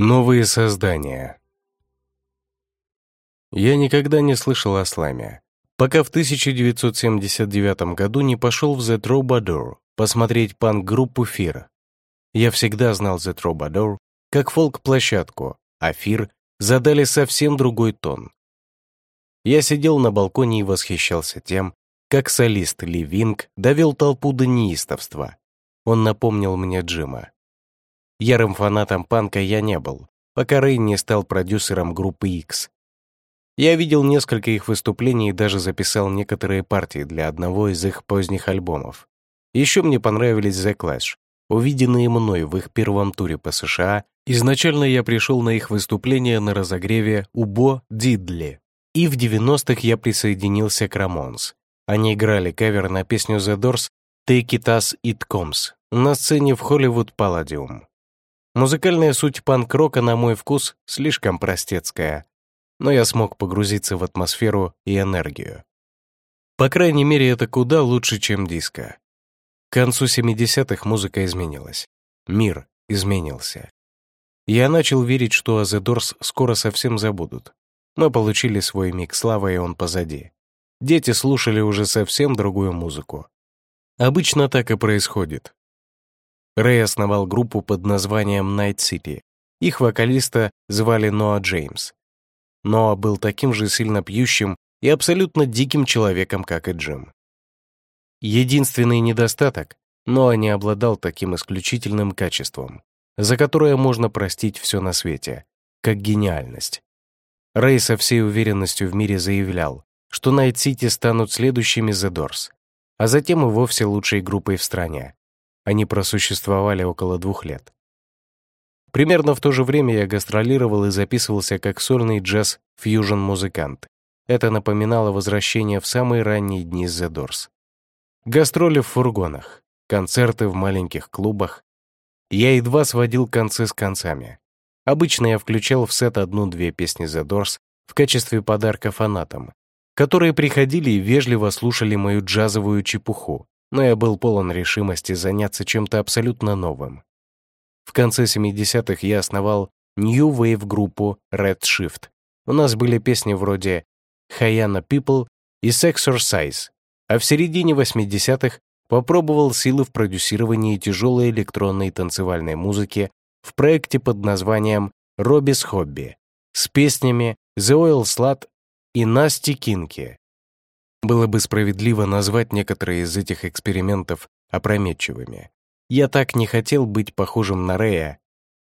Новые создания Я никогда не слышал о сламе, пока в 1979 году не пошел в The Troubadour посмотреть панк-группу Фир. Я всегда знал The Troubadour как фолк-площадку, а Фир задали совсем другой тон. Я сидел на балконе и восхищался тем, как солист Ли Винг довел толпу до неистовства. Он напомнил мне Джима. Ярым фанатом панка я не был, пока Рэй не стал продюсером группы X. Я видел несколько их выступлений и даже записал некоторые партии для одного из их поздних альбомов. Еще мне понравились The Clash, увиденные мной в их первом туре по США. Изначально я пришел на их выступление на разогреве у Бо Дидли. И в 90-х я присоединился к Рамонс. Они играли кавер на песню The Doors «Take it as it comes» на сцене в Hollywood Palladium. Музыкальная суть панк-рока, на мой вкус, слишком простецкая, но я смог погрузиться в атмосферу и энергию. По крайней мере, это куда лучше, чем диско. К концу 70-х музыка изменилась. Мир изменился. Я начал верить, что The Doors скоро совсем забудут. Мы получили свой миг славы, и он позади. Дети слушали уже совсем другую музыку. Обычно так и происходит. Рэй основал группу под названием Night City. Их вокалиста звали Ноа Джеймс. Ноа был таким же сильно пьющим и абсолютно диким человеком, как и Джим. Единственный недостаток — Ноа не обладал таким исключительным качеством, за которое можно простить все на свете, как гениальность. Рэй со всей уверенностью в мире заявлял, что City станут следующими The Doors, а затем и вовсе лучшей группой в стране. Они просуществовали около двух лет. Примерно в то же время я гастролировал и записывался как сольный джаз-фьюжн-музыкант. Это напоминало возвращение в самые ранние дни The Doors. Гастроли в фургонах, концерты в маленьких клубах. Я едва сводил концы с концами. Обычно я включал в сет одну-две песни The Doors в качестве подарка фанатам, которые приходили и вежливо слушали мою джазовую чепуху, но я был полон решимости заняться чем-то абсолютно новым. В конце 70-х я основал New Wave группу Red Shift. У нас были песни вроде Hayana People и Sexercise, а в середине 80-х попробовал силы в продюсировании тяжелой электронной танцевальной музыки в проекте под названием «Робис Хобби» с песнями «The Oil Slut» и «Насти Кинки». Было бы справедливо назвать некоторые из этих экспериментов опрометчивыми. Я так не хотел быть похожим на Рея,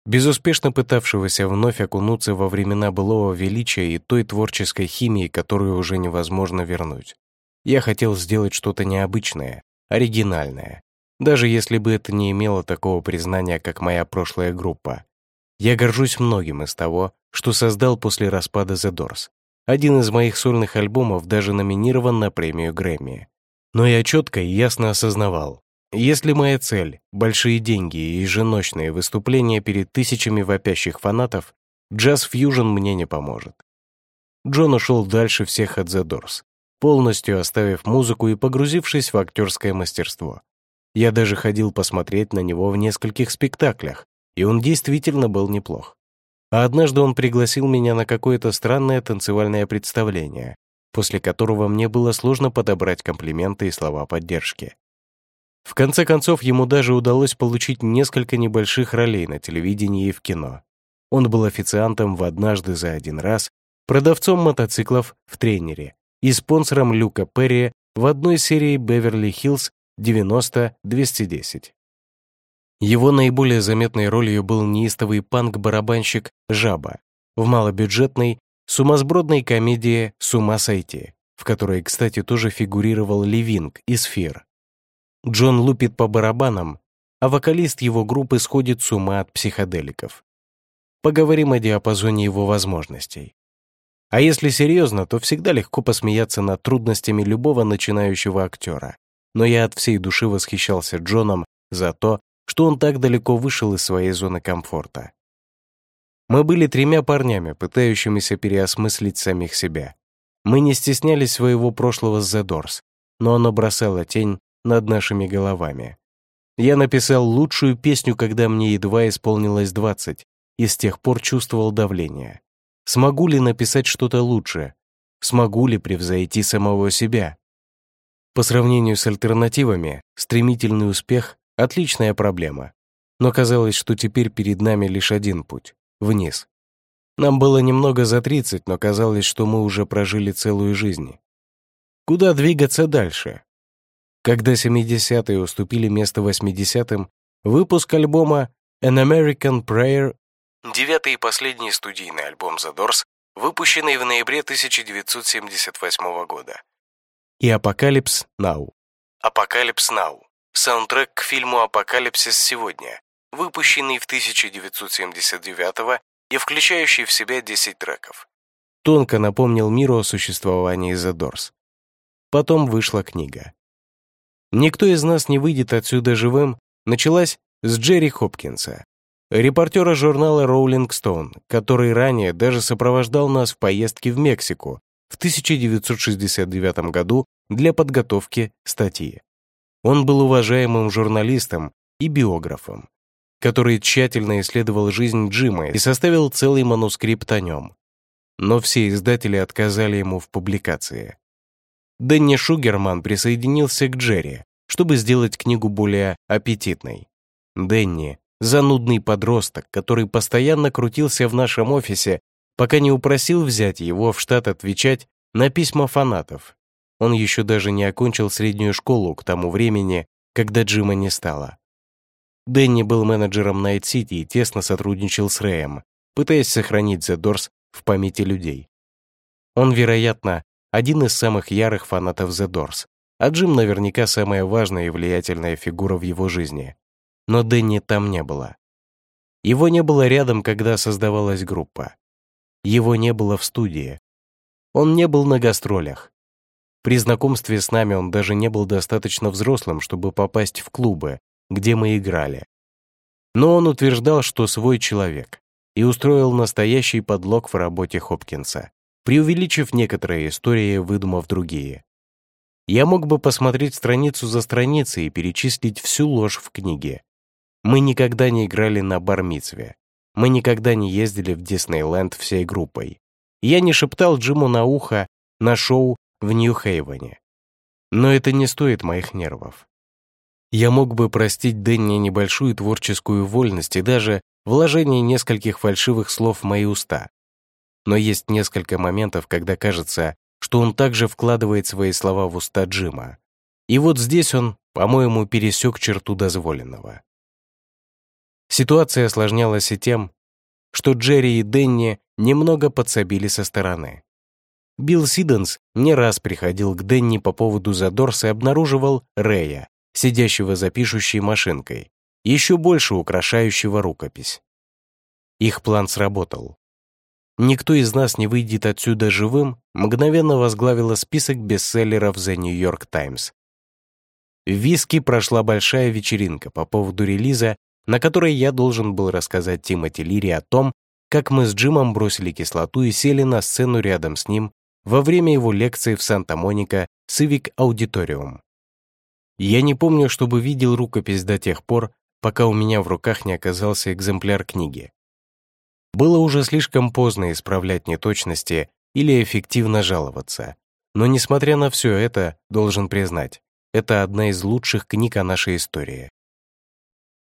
безуспешно пытавшегося вновь окунуться во времена былого величия и той творческой химии, которую уже невозможно вернуть. Я хотел сделать что-то необычное, оригинальное, даже если бы это не имело такого признания, как моя прошлая группа. Я горжусь многим из того, что создал после распада The Doors. Один из моих сольных альбомов даже номинирован на премию Грэмми. Но я четко и ясно осознавал, если моя цель — большие деньги и еженочные выступления перед тысячами вопящих фанатов, джаз-фьюжн мне не поможет. Джон ушел дальше всех от The Doors, полностью оставив музыку и погрузившись в актерское мастерство. Я даже ходил посмотреть на него в нескольких спектаклях, и он действительно был неплох. А однажды он пригласил меня на какое-то странное танцевальное представление, после которого мне было сложно подобрать комплименты и слова поддержки. В конце концов, ему даже удалось получить несколько небольших ролей на телевидении и в кино. Он был официантом в «Однажды за один раз», продавцом мотоциклов в «Тренере» и спонсором Люка Перри в одной серии «Беверли-Хиллз 90-210». Его наиболее заметной ролью был неистовый панк-барабанщик Жаба в малобюджетной, сумасбродной комедии «С сойти», в которой, кстати, тоже фигурировал Левинг из «Фир». Джон лупит по барабанам, а вокалист его группы сходит с ума от психоделиков. Поговорим о диапазоне его возможностей. А если серьезно, то всегда легко посмеяться над трудностями любого начинающего актера. Но я от всей души восхищался Джоном за то, что он так далеко вышел из своей зоны комфорта. Мы были тремя парнями, пытающимися переосмыслить самих себя. Мы не стеснялись своего прошлого с The Doors, но оно бросало тень над нашими головами. Я написал лучшую песню, когда мне едва исполнилось 20, и с тех пор чувствовал давление. Смогу ли написать что-то лучше? Смогу ли превзойти самого себя? По сравнению с альтернативами, стремительный успех — отличная проблема. Но казалось, что теперь перед нами лишь один путь — вниз. Нам было немного за 30, но казалось, что мы уже прожили целую жизнь. Куда двигаться дальше? Когда 70-е уступили место 80-м, выпуск альбома An American Prayer, девятый и последний студийный альбом The Doors, выпущенный в ноябре 1978 года, и Apocalypse Now. Apocalypse Now — саундтрек к фильму «Апокалипсис сегодня», выпущенный в 1979 и включающий в себя 10 треков. Тонко напомнил миру о существовании The Doors. Потом вышла книга. «Никто из нас не выйдет отсюда живым» началась с Джерри Хопкинса, репортера журнала Rolling Stone, который ранее даже сопровождал нас в поездке в Мексику в 1969 году для подготовки статьи. Он был уважаемым журналистом и биографом, который тщательно исследовал жизнь Джима и составил целый манускрипт о нем. Но все издатели отказали ему в публикации. Дэнни Шугерман присоединился к Джерри, чтобы сделать книгу более аппетитной. Дэнни — занудный подросток, который постоянно крутился в нашем офисе, пока не упросил взять его в штат отвечать на письма фанатов. Он еще даже не окончил среднюю школу к тому времени, когда Джима не стало. Дэнни был менеджером City и тесно сотрудничал с Рэем, пытаясь сохранить The Doors в памяти людей. Он, вероятно, один из самых ярых фанатов The Doors, а Джим наверняка самая важная и влиятельная фигура в его жизни. Но Дэнни там не было. Его не было рядом, когда создавалась группа. Его не было в студии. Он не был на гастролях. При знакомстве с нами он даже не был достаточно взрослым, чтобы попасть в клубы, где мы играли. Но он утверждал, что свой человек, и устроил настоящий подлог в работе Хопкинса, преувеличив некоторые истории, выдумав другие. Я мог бы посмотреть страницу за страницей и перечислить всю ложь в книге. Мы никогда не играли на бармицве. Мы никогда не ездили в Диснейленд всей группой. Я не шептал Джиму на ухо на шоу в Нью-Хейвене. Но это не стоит моих нервов. Я мог бы простить Дэнни небольшую творческую вольность и даже вложение нескольких фальшивых слов в мои уста. Но есть несколько моментов, когда кажется, что он также вкладывает свои слова в уста Джима. И вот здесь он, по-моему, пересек черту дозволенного. Ситуация осложнялась и тем, что Джерри и Дэнни немного подсобили со стороны. Билл Сиденс не раз приходил к Дэнни по поводу Задорс и обнаруживал Рэя, сидящего за пишущей машинкой, еще больше украшающего рукопись. Их план сработал. «Никто из нас не выйдет отсюда живым» мгновенно возглавила список бестселлеров The New York Times. В Виски прошла большая вечеринка по поводу релиза, на которой я должен был рассказать Тимоти Лири о том, как мы с Джимом бросили кислоту и сели на сцену рядом с ним во время его лекции в Санта-Моника Civic Auditorium. Я не помню, чтобы видел рукопись до тех пор, пока у меня в руках не оказался экземпляр книги. Было уже слишком поздно исправлять неточности или эффективно жаловаться. Но несмотря на все это, должен признать, это одна из лучших книг о нашей истории.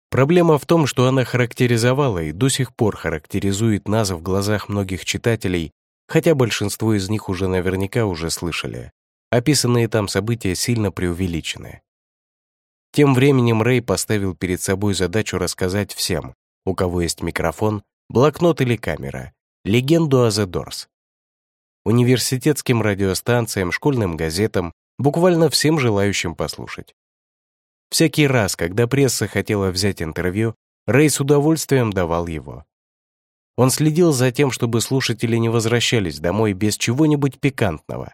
Проблема в том, что она характеризовала и до сих пор характеризует нас в глазах многих читателей, хотя большинство из них уже наверняка уже слышали. Описанные там события сильно преувеличены. Тем временем Рэй поставил перед собой задачу рассказать всем, у кого есть микрофон, блокнот или камера, легенду о The Doors. Университетским радиостанциям, школьным газетам, буквально всем желающим послушать. Всякий раз, когда пресса хотела взять интервью, Рэй с удовольствием давал его. Он следил за тем, чтобы слушатели не возвращались домой без чего-нибудь пикантного.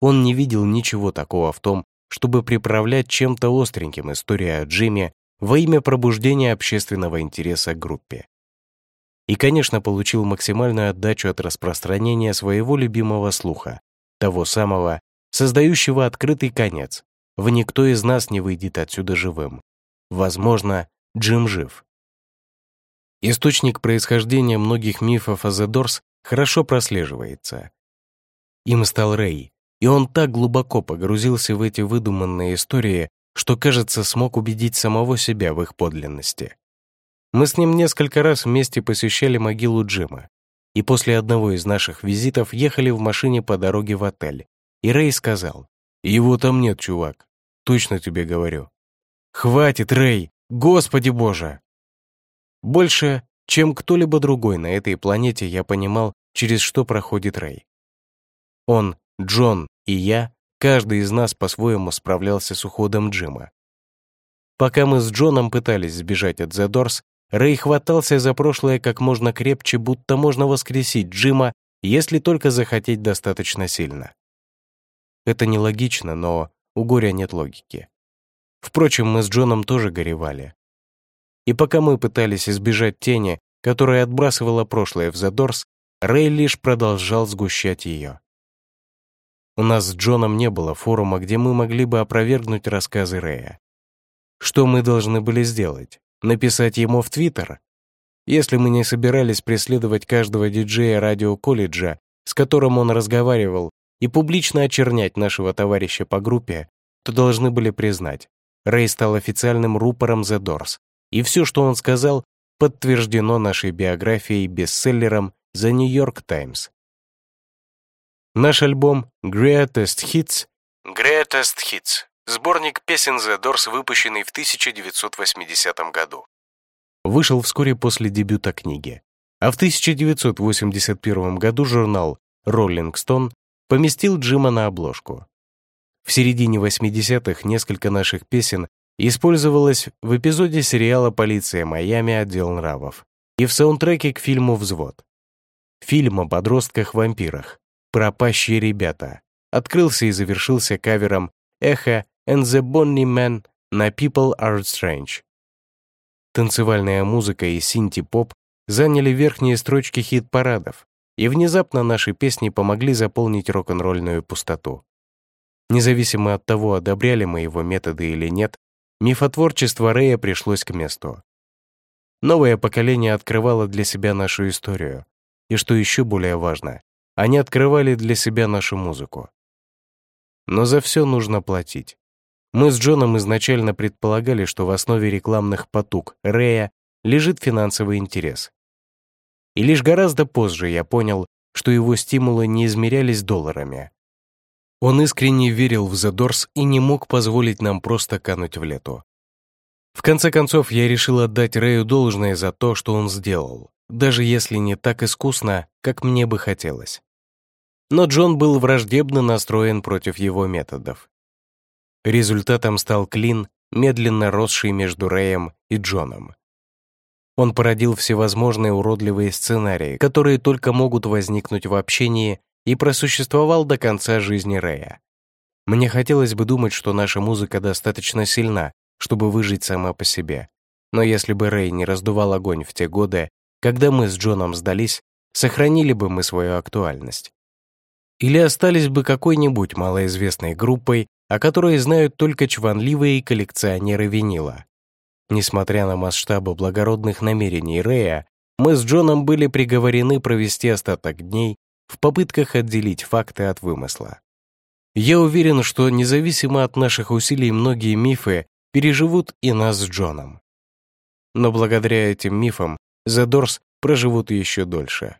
Он не видел ничего такого в том, чтобы приправлять чем-то остреньким историю о Джиме во имя пробуждения общественного интереса к группе. И, конечно, получил максимальную отдачу от распространения своего любимого слуха, того самого, создающего открытый конец. В никто из нас не выйдет отсюда живым. Возможно, Джим жив. Источник происхождения многих мифов о Doors хорошо прослеживается. Им стал Рэй, и он так глубоко погрузился в эти выдуманные истории, что, кажется, смог убедить самого себя в их подлинности. Мы с ним несколько раз вместе посещали могилу Джима, и после одного из наших визитов ехали в машине по дороге в отель, и Рэй сказал, «Его там нет, чувак, точно тебе говорю». «Хватит, Рэй! Господи боже!» Больше, чем кто-либо другой на этой планете, я понимал, через что проходит Рэй. Он, Джон и я, каждый из нас по-своему справлялся с уходом Джима. Пока мы с Джоном пытались сбежать от The Doors, Рэй хватался за прошлое как можно крепче, будто можно воскресить Джима, если только захотеть достаточно сильно. Это нелогично, но у горя нет логики. Впрочем, мы с Джоном тоже горевали. И пока мы пытались избежать тени, которая отбрасывала прошлое в задорс, Рэй лишь продолжал сгущать ее. У нас с Джоном не было форума, где мы могли бы опровергнуть рассказы Рэя. Что мы должны были сделать? Написать ему в Твиттер? Если мы не собирались преследовать каждого диджея радиоколледжа, с которым он разговаривал, и публично очернять нашего товарища по группе, то должны были признать, Рэй стал официальным рупором The Doors, и все, что он сказал, подтверждено нашей биографией бестселлером The New York Times. Наш альбом Greatest Hits Greatest Hits сборник песен The Doors, выпущенный в 1980 году. Вышел вскоре после дебюта книги. А в 1981 году журнал Rolling Stone поместил Джима на обложку. В середине 80-х несколько наших песен использовалось в эпизоде сериала «Полиция Майами. Отдел нравов» и в саундтреке к фильму «Взвод». Фильм о подростках-вампирах «Пропащие ребята» открылся и завершился кавером «Эхо and the Bonnie Man» на «People Are Strange». Танцевальная музыка и синти-поп заняли верхние строчки хит-парадов, и внезапно наши песни помогли заполнить рок-н-ролльную пустоту. Независимо от того, одобряли мы его методы или нет, мифотворчество Рэя пришлось к месту. Новое поколение открывало для себя нашу историю, и что еще более важно, они открывали для себя нашу музыку. Но за все нужно платить. Мы с Джоном изначально предполагали, что в основе рекламных потуг Рэя лежит финансовый интерес. И лишь гораздо позже я понял, что его стимулы не измерялись долларами, он искренне верил в The Doors и не мог позволить нам просто кануть в лету. В конце концов, я решил отдать Рэю должное за то, что он сделал, даже если не так искусно, как мне бы хотелось. Но Джон был враждебно настроен против его методов. Результатом стал клин, медленно росший между Рэем и Джоном. Он породил всевозможные уродливые сценарии, которые только могут возникнуть в общении и просуществовал до конца жизни Рэя. Мне хотелось бы думать, что наша музыка достаточно сильна, чтобы выжить сама по себе. Но если бы Рэй не раздувал огонь в те годы, когда мы с Джоном сдались, сохранили бы мы свою актуальность. Или остались бы какой-нибудь малоизвестной группой, о которой знают только чванливые коллекционеры винила. Несмотря на масштабы благородных намерений Рэя, мы с Джоном были приговорены провести остаток дней в попытках отделить факты от вымысла. Я уверен, что независимо от наших усилий многие мифы переживут и нас с Джоном. Но благодаря этим мифам Doors проживут еще дольше.